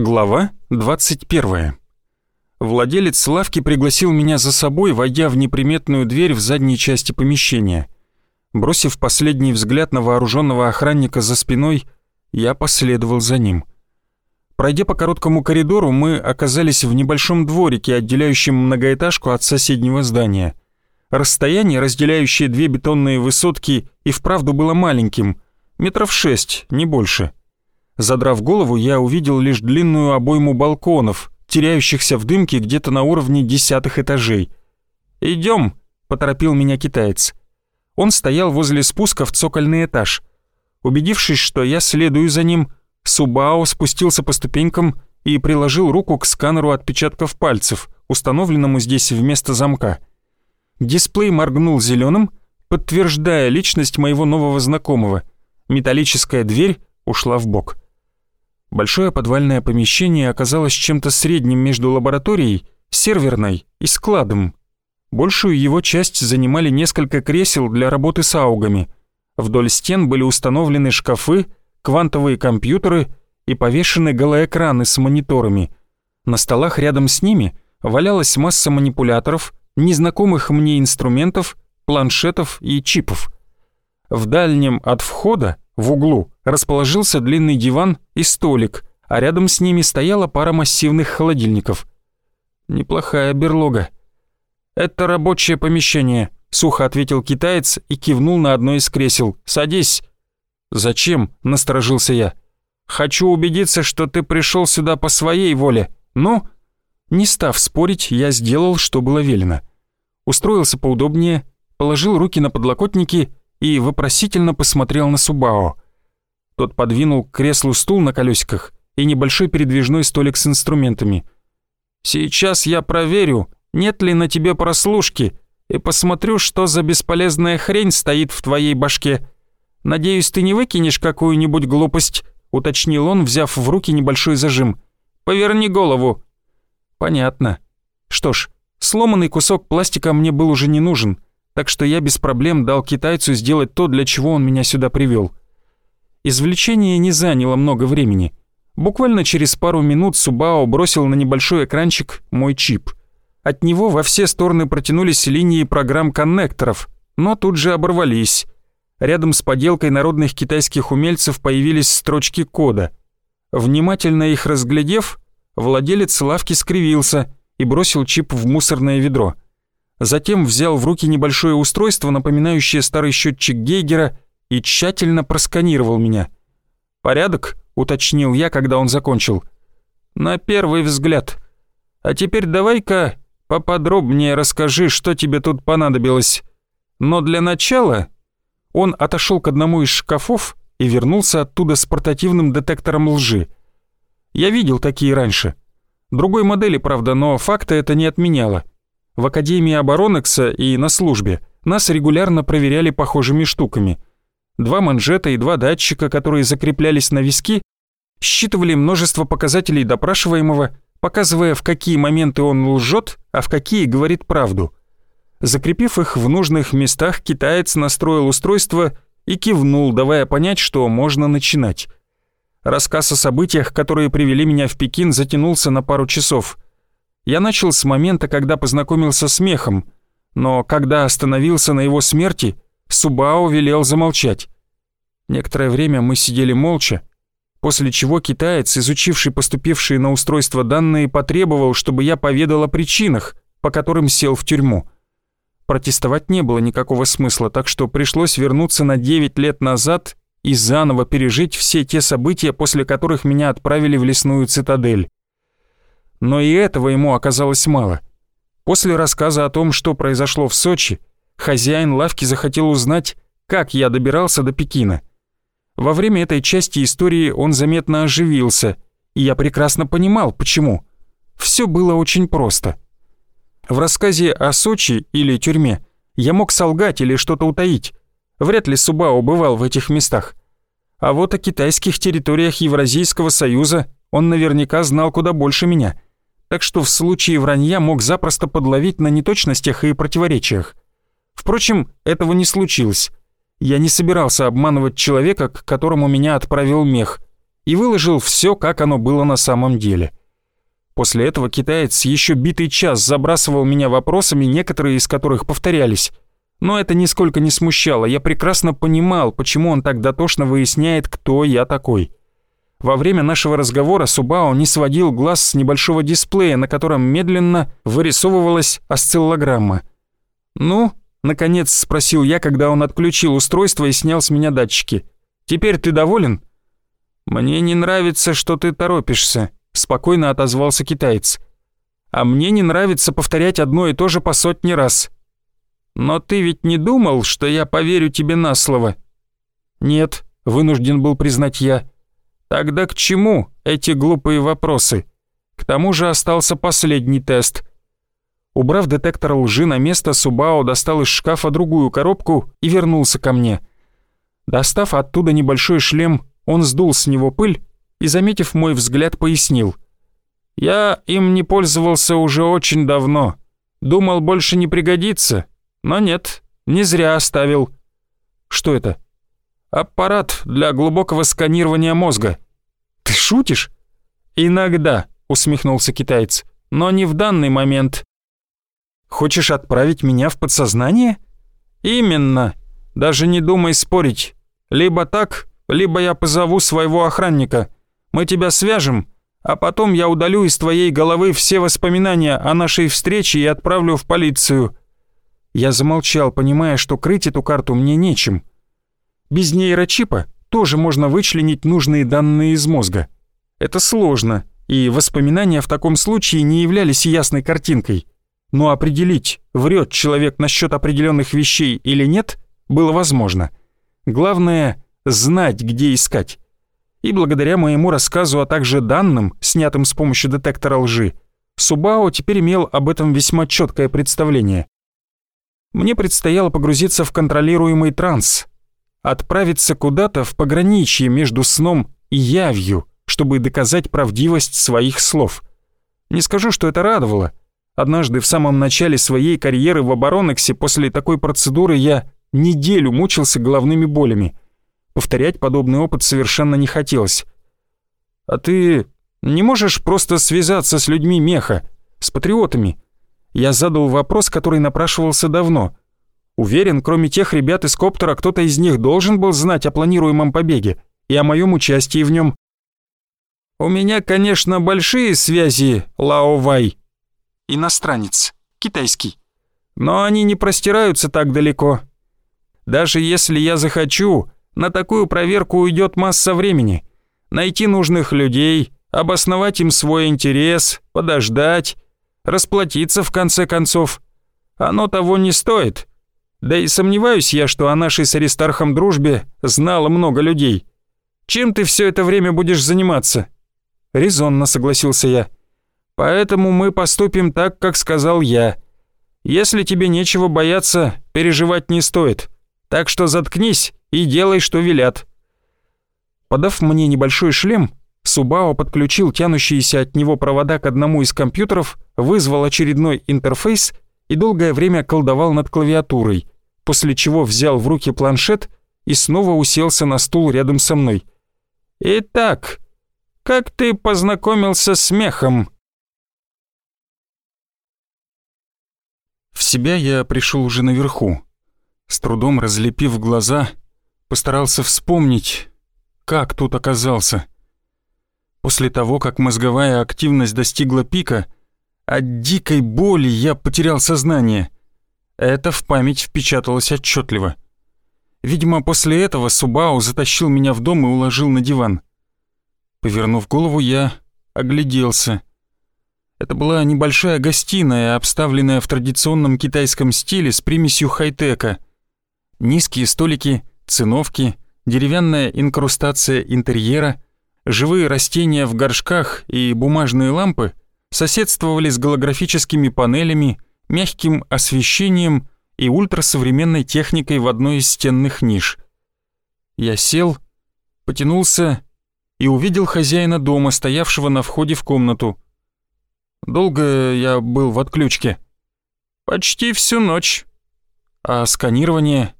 Глава 21. Владелец лавки пригласил меня за собой, войдя в неприметную дверь в задней части помещения. Бросив последний взгляд на вооруженного охранника за спиной, я последовал за ним. Пройдя по короткому коридору, мы оказались в небольшом дворике, отделяющем многоэтажку от соседнего здания. Расстояние, разделяющее две бетонные высотки, и вправду было маленьким, метров шесть, не больше. Задрав голову, я увидел лишь длинную обойму балконов, теряющихся в дымке где-то на уровне десятых этажей. «Идем», — поторопил меня китаец. Он стоял возле спуска в цокольный этаж. Убедившись, что я следую за ним, Субао спустился по ступенькам и приложил руку к сканеру отпечатков пальцев, установленному здесь вместо замка. Дисплей моргнул зеленым, подтверждая личность моего нового знакомого. Металлическая дверь ушла в бок. Большое подвальное помещение оказалось чем-то средним между лабораторией, серверной и складом. Большую его часть занимали несколько кресел для работы с аугами. Вдоль стен были установлены шкафы, квантовые компьютеры и повешены голоэкраны с мониторами. На столах рядом с ними валялась масса манипуляторов, незнакомых мне инструментов, планшетов и чипов. В дальнем от входа, в углу, расположился длинный диван и столик, а рядом с ними стояла пара массивных холодильников. Неплохая берлога. «Это рабочее помещение», — сухо ответил китаец и кивнул на одно из кресел. «Садись». «Зачем?» — насторожился я. «Хочу убедиться, что ты пришел сюда по своей воле. Ну?» Не став спорить, я сделал, что было велено. Устроился поудобнее, положил руки на подлокотники и вопросительно посмотрел на Субао. Тот подвинул к креслу стул на колесиках и небольшой передвижной столик с инструментами. «Сейчас я проверю, нет ли на тебе прослушки, и посмотрю, что за бесполезная хрень стоит в твоей башке. Надеюсь, ты не выкинешь какую-нибудь глупость», — уточнил он, взяв в руки небольшой зажим. «Поверни голову». «Понятно. Что ж, сломанный кусок пластика мне был уже не нужен, так что я без проблем дал китайцу сделать то, для чего он меня сюда привел. Извлечение не заняло много времени. Буквально через пару минут Субао бросил на небольшой экранчик мой чип. От него во все стороны протянулись линии программ-коннекторов, но тут же оборвались. Рядом с поделкой народных китайских умельцев появились строчки кода. Внимательно их разглядев, владелец лавки скривился и бросил чип в мусорное ведро. Затем взял в руки небольшое устройство, напоминающее старый счетчик Гейгера, и тщательно просканировал меня. «Порядок?» — уточнил я, когда он закончил. «На первый взгляд. А теперь давай-ка поподробнее расскажи, что тебе тут понадобилось. Но для начала...» Он отошел к одному из шкафов и вернулся оттуда с портативным детектором лжи. Я видел такие раньше. Другой модели, правда, но факта это не отменяло. В Академии Оборонекса и на службе нас регулярно проверяли похожими штуками — Два манжета и два датчика, которые закреплялись на виски, считывали множество показателей допрашиваемого, показывая, в какие моменты он лжет, а в какие говорит правду. Закрепив их в нужных местах, китаец настроил устройство и кивнул, давая понять, что можно начинать. Рассказ о событиях, которые привели меня в Пекин, затянулся на пару часов. Я начал с момента, когда познакомился с мехом, но когда остановился на его смерти – Субао велел замолчать. Некоторое время мы сидели молча, после чего китаец, изучивший поступившие на устройство данные, потребовал, чтобы я поведал о причинах, по которым сел в тюрьму. Протестовать не было никакого смысла, так что пришлось вернуться на 9 лет назад и заново пережить все те события, после которых меня отправили в лесную цитадель. Но и этого ему оказалось мало. После рассказа о том, что произошло в Сочи, хозяин лавки захотел узнать, как я добирался до Пекина. Во время этой части истории он заметно оживился, и я прекрасно понимал, почему. Все было очень просто. В рассказе о Сочи или тюрьме я мог солгать или что-то утаить. Вряд ли Субао бывал в этих местах. А вот о китайских территориях Евразийского союза он наверняка знал куда больше меня. Так что в случае вранья мог запросто подловить на неточностях и противоречиях. Впрочем, этого не случилось. Я не собирался обманывать человека, к которому меня отправил мех. и выложил все, как оно было на самом деле. После этого китаец еще битый час забрасывал меня вопросами, некоторые из которых повторялись. Но это нисколько не смущало, я прекрасно понимал, почему он так дотошно выясняет, кто я такой. Во время нашего разговора Субао не сводил глаз с небольшого дисплея, на котором медленно вырисовывалась осциллограмма. «Ну?» — наконец спросил я, когда он отключил устройство и снял с меня датчики. «Теперь ты доволен?» «Мне не нравится, что ты торопишься», — спокойно отозвался китаец. «А мне не нравится повторять одно и то же по сотни раз». «Но ты ведь не думал, что я поверю тебе на слово?» «Нет», — вынужден был признать я. Тогда к чему эти глупые вопросы? К тому же остался последний тест. Убрав детектор лжи на место, Субао достал из шкафа другую коробку и вернулся ко мне. Достав оттуда небольшой шлем, он сдул с него пыль и, заметив мой взгляд, пояснил. «Я им не пользовался уже очень давно. Думал, больше не пригодится. Но нет, не зря оставил». «Что это?» Аппарат для глубокого сканирования мозга. Ты шутишь? Иногда, усмехнулся китаец, но не в данный момент. Хочешь отправить меня в подсознание? Именно. Даже не думай спорить. Либо так, либо я позову своего охранника. Мы тебя свяжем, а потом я удалю из твоей головы все воспоминания о нашей встрече и отправлю в полицию». Я замолчал, понимая, что крыть эту карту мне нечем. Без нейрочипа тоже можно вычленить нужные данные из мозга. Это сложно, и воспоминания в таком случае не являлись ясной картинкой. Но определить, врет человек насчет определенных вещей или нет, было возможно. Главное — знать, где искать. И благодаря моему рассказу, а также данным, снятым с помощью детектора лжи, Субао теперь имел об этом весьма четкое представление. Мне предстояло погрузиться в контролируемый транс, отправиться куда-то в пограничье между сном и явью, чтобы доказать правдивость своих слов. Не скажу, что это радовало. Однажды в самом начале своей карьеры в оборонексе после такой процедуры я неделю мучился головными болями. Повторять подобный опыт совершенно не хотелось. «А ты не можешь просто связаться с людьми меха, с патриотами?» Я задал вопрос, который напрашивался давно — Уверен, кроме тех ребят из коптера, кто-то из них должен был знать о планируемом побеге и о моем участии в нем. У меня, конечно, большие связи, Лао Вай. Иностранец, китайский. Но они не простираются так далеко. Даже если я захочу, на такую проверку уйдет масса времени. Найти нужных людей, обосновать им свой интерес, подождать, расплатиться в конце концов. Оно того не стоит. Да и сомневаюсь я, что о нашей с Аристархом дружбе знало много людей. Чем ты все это время будешь заниматься?» «Резонно», — согласился я. «Поэтому мы поступим так, как сказал я. Если тебе нечего бояться, переживать не стоит. Так что заткнись и делай, что велят». Подав мне небольшой шлем, Субао подключил тянущиеся от него провода к одному из компьютеров, вызвал очередной интерфейс — и долгое время колдовал над клавиатурой, после чего взял в руки планшет и снова уселся на стул рядом со мной. «Итак, как ты познакомился с мехом?» В себя я пришел уже наверху. С трудом разлепив глаза, постарался вспомнить, как тут оказался. После того, как мозговая активность достигла пика — от дикой боли я потерял сознание. Это в память впечаталось отчетливо. Видимо, после этого Субао затащил меня в дом и уложил на диван. Повернув голову, я огляделся. Это была небольшая гостиная, обставленная в традиционном китайском стиле с примесью хай-тека. Низкие столики, циновки, деревянная инкрустация интерьера, живые растения в горшках и бумажные лампы — соседствовали с голографическими панелями, мягким освещением и ультрасовременной техникой в одной из стенных ниш. Я сел, потянулся и увидел хозяина дома, стоявшего на входе в комнату. Долго я был в отключке. Почти всю ночь. А сканирование?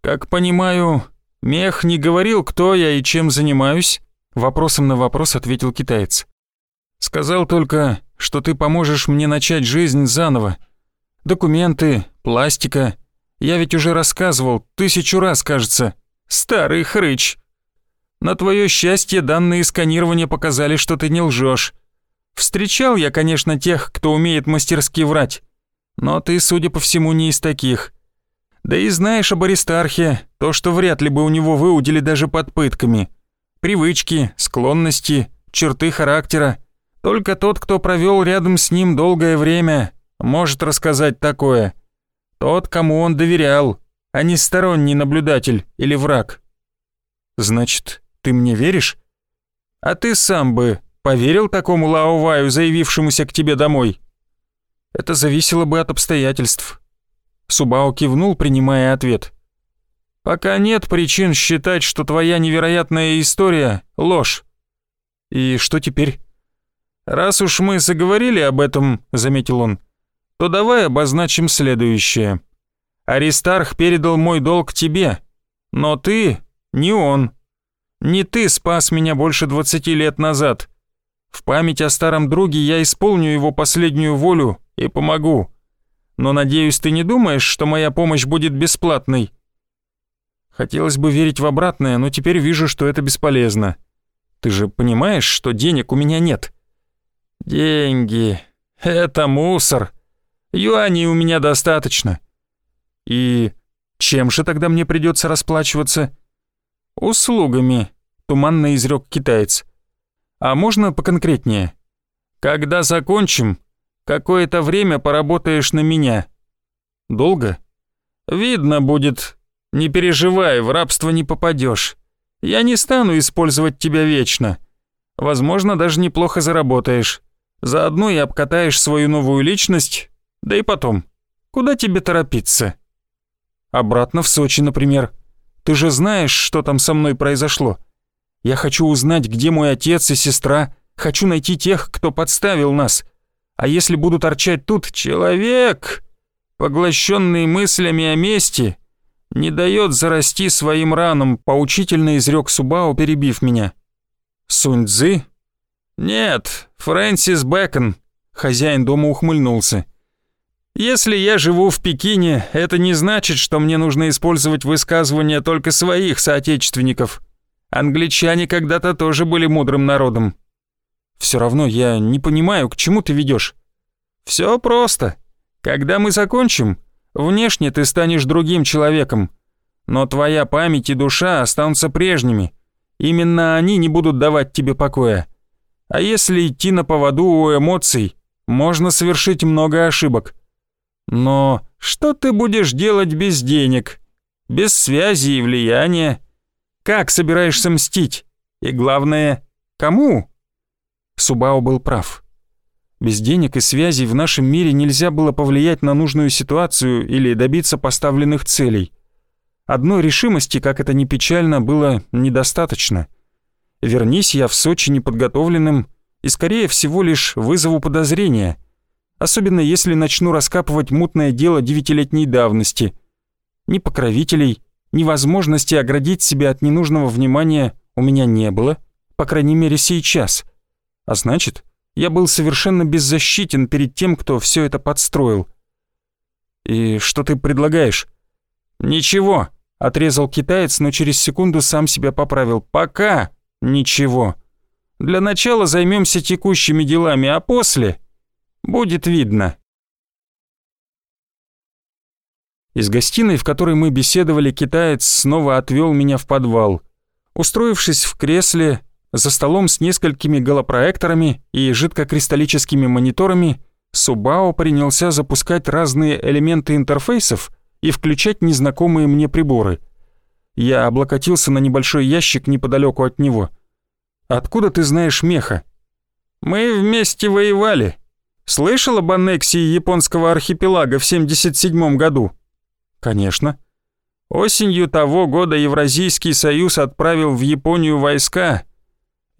Как понимаю, мех не говорил, кто я и чем занимаюсь? Вопросом на вопрос ответил китаец. «Сказал только, что ты поможешь мне начать жизнь заново. Документы, пластика. Я ведь уже рассказывал, тысячу раз, кажется. Старый хрыч. На твое счастье, данные сканирования показали, что ты не лжешь. Встречал я, конечно, тех, кто умеет мастерски врать. Но ты, судя по всему, не из таких. Да и знаешь об Аристархе, то, что вряд ли бы у него выудили даже под пытками. Привычки, склонности, черты характера. Только тот, кто провел рядом с ним долгое время, может рассказать такое. Тот, кому он доверял, а не сторонний наблюдатель или враг. Значит, ты мне веришь? А ты сам бы поверил такому Лаоваю, заявившемуся к тебе домой? Это зависело бы от обстоятельств. Субао кивнул, принимая ответ. Пока нет причин считать, что твоя невероятная история — ложь. И что теперь? Раз уж мы заговорили об этом, — заметил он, — то давай обозначим следующее. Аристарх передал мой долг тебе, но ты не он. Не ты спас меня больше двадцати лет назад. В память о старом друге я исполню его последнюю волю и помогу. Но надеюсь, ты не думаешь, что моя помощь будет бесплатной? Хотелось бы верить в обратное, но теперь вижу, что это бесполезно. Ты же понимаешь, что денег у меня нет. Деньги — это мусор. Юаней у меня достаточно. И чем же тогда мне придется расплачиваться? Услугами, туманно изрек китаец. А можно поконкретнее? Когда закончим, какое-то время поработаешь на меня. Долго? Видно будет. Не переживай, в рабство не попадешь. Я не стану использовать тебя вечно. Возможно, даже неплохо заработаешь. Заодно и обкатаешь свою новую личность. Да и потом, куда тебе торопиться? Обратно в Сочи, например. Ты же знаешь, что там со мной произошло. Я хочу узнать, где мой отец и сестра. Хочу найти тех, кто подставил нас. А если буду торчать тут, человек, поглощенный мыслями о мести, не дает зарасти своим ранам, поучительно изрек Субао, перебив меня. Сунь Цзы? Нет, Фрэнсис Бэкон. Хозяин дома ухмыльнулся. Если я живу в Пекине, это не значит, что мне нужно использовать высказывания только своих соотечественников. Англичане когда-то тоже были мудрым народом. Все равно я не понимаю, к чему ты ведешь. Все просто. Когда мы закончим, внешне ты станешь другим человеком, но твоя память и душа останутся прежними. Именно они не будут давать тебе покоя. А если идти на поводу у эмоций, можно совершить много ошибок. Но что ты будешь делать без денег? Без связи и влияния? Как собираешься мстить? И главное, кому? Субао был прав. Без денег и связей в нашем мире нельзя было повлиять на нужную ситуацию или добиться поставленных целей. Одной решимости, как это ни печально, было недостаточно. Вернись я в Сочи неподготовленным и, скорее всего, лишь вызову подозрения – особенно если начну раскапывать мутное дело девятилетней давности. Ни покровителей, ни возможности оградить себя от ненужного внимания у меня не было, по крайней мере сейчас. А значит, я был совершенно беззащитен перед тем, кто все это подстроил. «И что ты предлагаешь?» «Ничего», — отрезал китаец, но через секунду сам себя поправил. «Пока ничего. Для начала займемся текущими делами, а после Будет видно. Из гостиной, в которой мы беседовали, китаец снова отвел меня в подвал. Устроившись в кресле, за столом с несколькими голопроекторами и жидкокристаллическими мониторами, Субао принялся запускать разные элементы интерфейсов и включать незнакомые мне приборы. Я облокотился на небольшой ящик неподалеку от него. «Откуда ты знаешь меха?» «Мы вместе воевали», Слышал об аннексии японского архипелага в 77 году? Конечно. Осенью того года Евразийский союз отправил в Японию войска.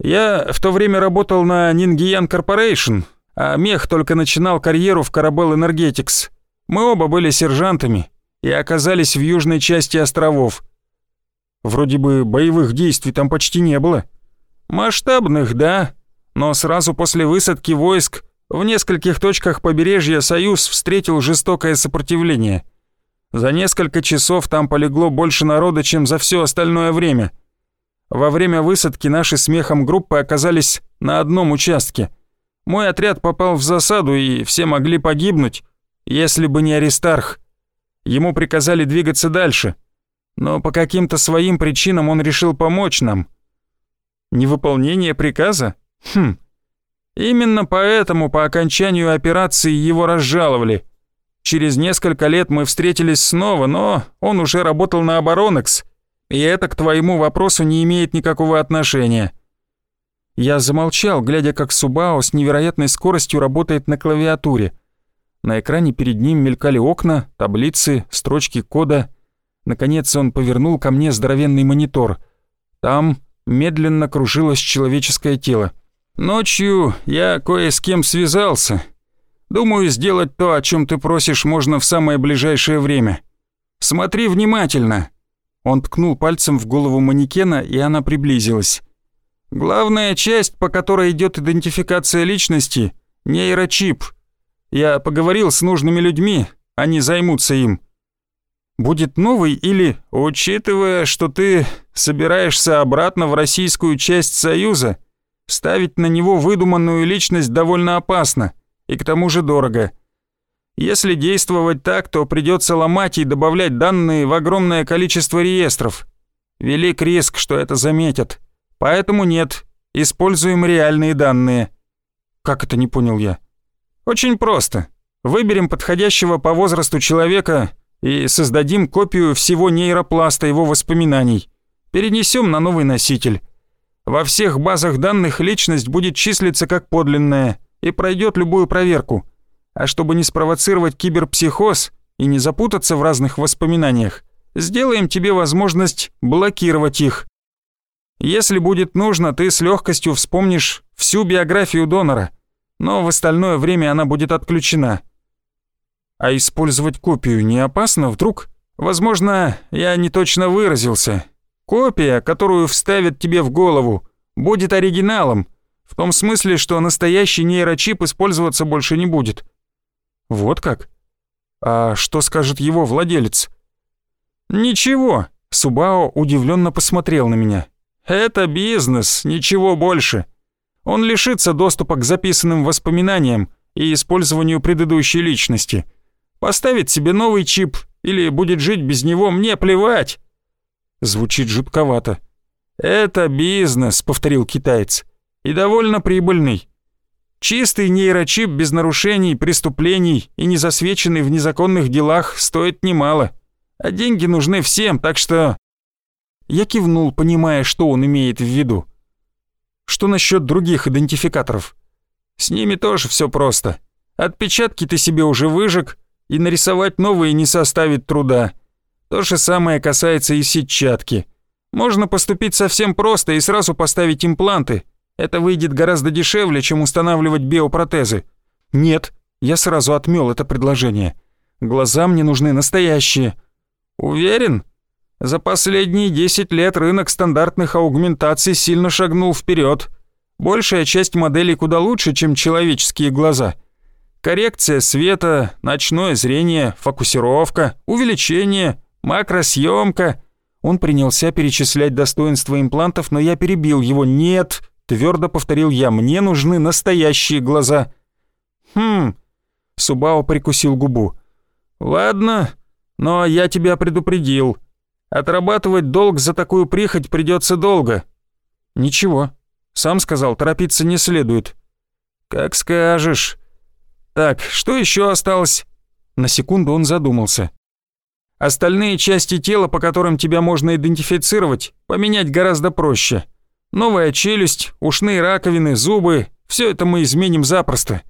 Я в то время работал на Нингиян Corporation, а Мех только начинал карьеру в Карабел Energetics. Мы оба были сержантами и оказались в южной части островов. Вроде бы боевых действий там почти не было. Масштабных, да, но сразу после высадки войск в нескольких точках побережья Союз встретил жестокое сопротивление. За несколько часов там полегло больше народа, чем за все остальное время. Во время высадки наши смехом группы оказались на одном участке. Мой отряд попал в засаду, и все могли погибнуть, если бы не Аристарх. Ему приказали двигаться дальше, но по каким-то своим причинам он решил помочь нам. Невыполнение приказа? Хм. Именно поэтому по окончанию операции его разжаловали. Через несколько лет мы встретились снова, но он уже работал на Оборонекс, и это к твоему вопросу не имеет никакого отношения. Я замолчал, глядя, как Субао с невероятной скоростью работает на клавиатуре. На экране перед ним мелькали окна, таблицы, строчки кода. Наконец он повернул ко мне здоровенный монитор. Там медленно кружилось человеческое тело. «Ночью я кое с кем связался. Думаю, сделать то, о чем ты просишь, можно в самое ближайшее время. Смотри внимательно». Он ткнул пальцем в голову манекена, и она приблизилась. «Главная часть, по которой идет идентификация личности — нейрочип. Я поговорил с нужными людьми, они займутся им. Будет новый или, учитывая, что ты собираешься обратно в российскую часть Союза, ставить на него выдуманную личность довольно опасно и к тому же дорого. Если действовать так, то придется ломать и добавлять данные в огромное количество реестров. Велик риск, что это заметят. Поэтому нет, используем реальные данные. Как это не понял я? Очень просто. Выберем подходящего по возрасту человека и создадим копию всего нейропласта его воспоминаний. Перенесем на новый носитель. Во всех базах данных личность будет числиться как подлинная и пройдет любую проверку. А чтобы не спровоцировать киберпсихоз и не запутаться в разных воспоминаниях, сделаем тебе возможность блокировать их. Если будет нужно, ты с легкостью вспомнишь всю биографию донора, но в остальное время она будет отключена. А использовать копию не опасно вдруг? Возможно, я не точно выразился. Копия, которую вставят тебе в голову, будет оригиналом, в том смысле, что настоящий нейрочип использоваться больше не будет. Вот как? А что скажет его владелец? Ничего, Субао удивленно посмотрел на меня. Это бизнес, ничего больше. Он лишится доступа к записанным воспоминаниям и использованию предыдущей личности. Поставит себе новый чип или будет жить без него, мне плевать. Звучит жутковато. «Это бизнес», — повторил китаец, — «и довольно прибыльный. Чистый нейрочип без нарушений, преступлений и не засвеченный в незаконных делах стоит немало. А деньги нужны всем, так что я кивнул, понимая, что он имеет в виду. Что насчет других идентификаторов? С ними тоже все просто. Отпечатки ты себе уже выжег, и нарисовать новые не составит труда. То же самое касается и сетчатки. Можно поступить совсем просто и сразу поставить импланты. Это выйдет гораздо дешевле, чем устанавливать биопротезы. Нет, я сразу отмёл это предложение. Глаза мне нужны настоящие. Уверен? За последние 10 лет рынок стандартных аугментаций сильно шагнул вперед. Большая часть моделей куда лучше, чем человеческие глаза. Коррекция света, ночное зрение, фокусировка, увеличение, макросъемка. Он принялся перечислять достоинства имплантов, но я перебил его. «Нет!» — твердо повторил я. «Мне нужны настоящие глаза». «Хм...» — Субао прикусил губу. «Ладно, но я тебя предупредил». Отрабатывать долг за такую прихоть придется долго. Ничего. Сам сказал, торопиться не следует. Как скажешь. Так, что еще осталось? На секунду он задумался. Остальные части тела, по которым тебя можно идентифицировать, поменять гораздо проще. Новая челюсть, ушные раковины, зубы — все это мы изменим запросто.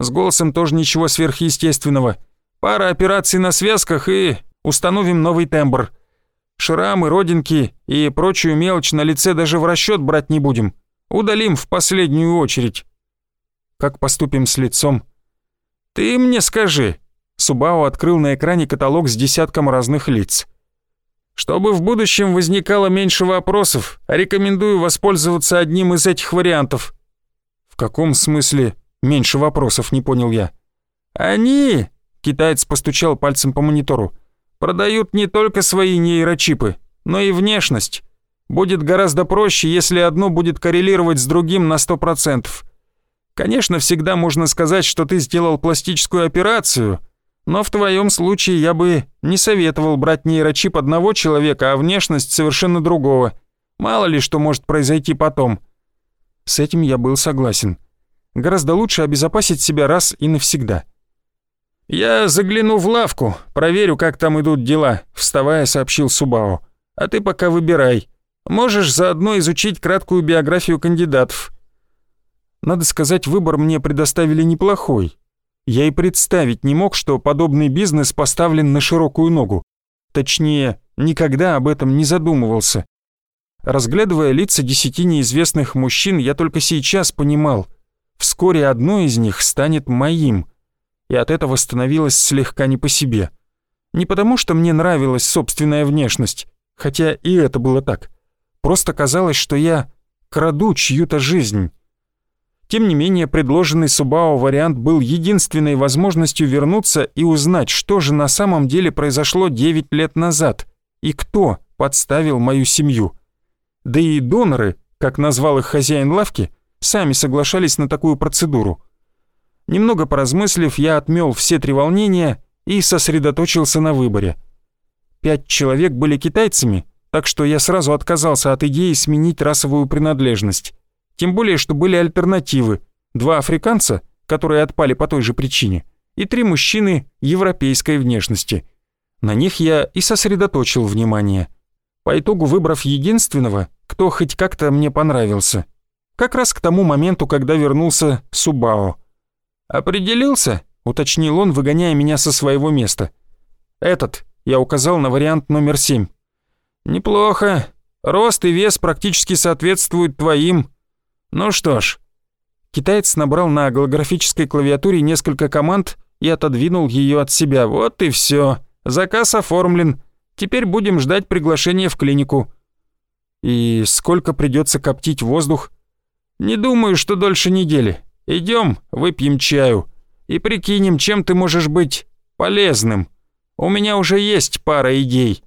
С голосом тоже ничего сверхъестественного. Пара операций на связках и установим новый тембр — Шрамы, родинки и прочую мелочь на лице даже в расчет брать не будем. Удалим в последнюю очередь. Как поступим с лицом? Ты мне скажи. Субао открыл на экране каталог с десятком разных лиц. Чтобы в будущем возникало меньше вопросов, рекомендую воспользоваться одним из этих вариантов». «В каком смысле меньше вопросов?» — не понял я. «Они...» — китаец постучал пальцем по монитору. «Продают не только свои нейрочипы, но и внешность. Будет гораздо проще, если одно будет коррелировать с другим на 100%. Конечно, всегда можно сказать, что ты сделал пластическую операцию, но в твоем случае я бы не советовал брать нейрочип одного человека, а внешность совершенно другого. Мало ли что может произойти потом. С этим я был согласен. Гораздо лучше обезопасить себя раз и навсегда. «Я загляну в лавку, проверю, как там идут дела», — вставая, сообщил Субао. «А ты пока выбирай. Можешь заодно изучить краткую биографию кандидатов». Надо сказать, выбор мне предоставили неплохой. Я и представить не мог, что подобный бизнес поставлен на широкую ногу. Точнее, никогда об этом не задумывался. Разглядывая лица десяти неизвестных мужчин, я только сейчас понимал, вскоре одно из них станет моим. И от этого становилось слегка не по себе. Не потому, что мне нравилась собственная внешность, хотя и это было так. Просто казалось, что я краду чью-то жизнь. Тем не менее, предложенный Субао вариант был единственной возможностью вернуться и узнать, что же на самом деле произошло 9 лет назад и кто подставил мою семью. Да и доноры, как назвал их хозяин лавки, сами соглашались на такую процедуру. Немного поразмыслив, я отмел все три волнения и сосредоточился на выборе. Пять человек были китайцами, так что я сразу отказался от идеи сменить расовую принадлежность. Тем более, что были альтернативы. Два африканца, которые отпали по той же причине, и три мужчины европейской внешности. На них я и сосредоточил внимание. По итогу выбрав единственного, кто хоть как-то мне понравился. Как раз к тому моменту, когда вернулся Субао. «Определился?» — уточнил он, выгоняя меня со своего места. «Этот», — я указал на вариант номер семь. «Неплохо. Рост и вес практически соответствуют твоим. Ну что ж, китаец набрал на голографической клавиатуре несколько команд и отодвинул ее от себя. Вот и все. Заказ оформлен. Теперь будем ждать приглашения в клинику. И сколько придется коптить воздух? Не думаю, что дольше недели. Идем, выпьем чаю и прикинем, чем ты можешь быть полезным. У меня уже есть пара идей.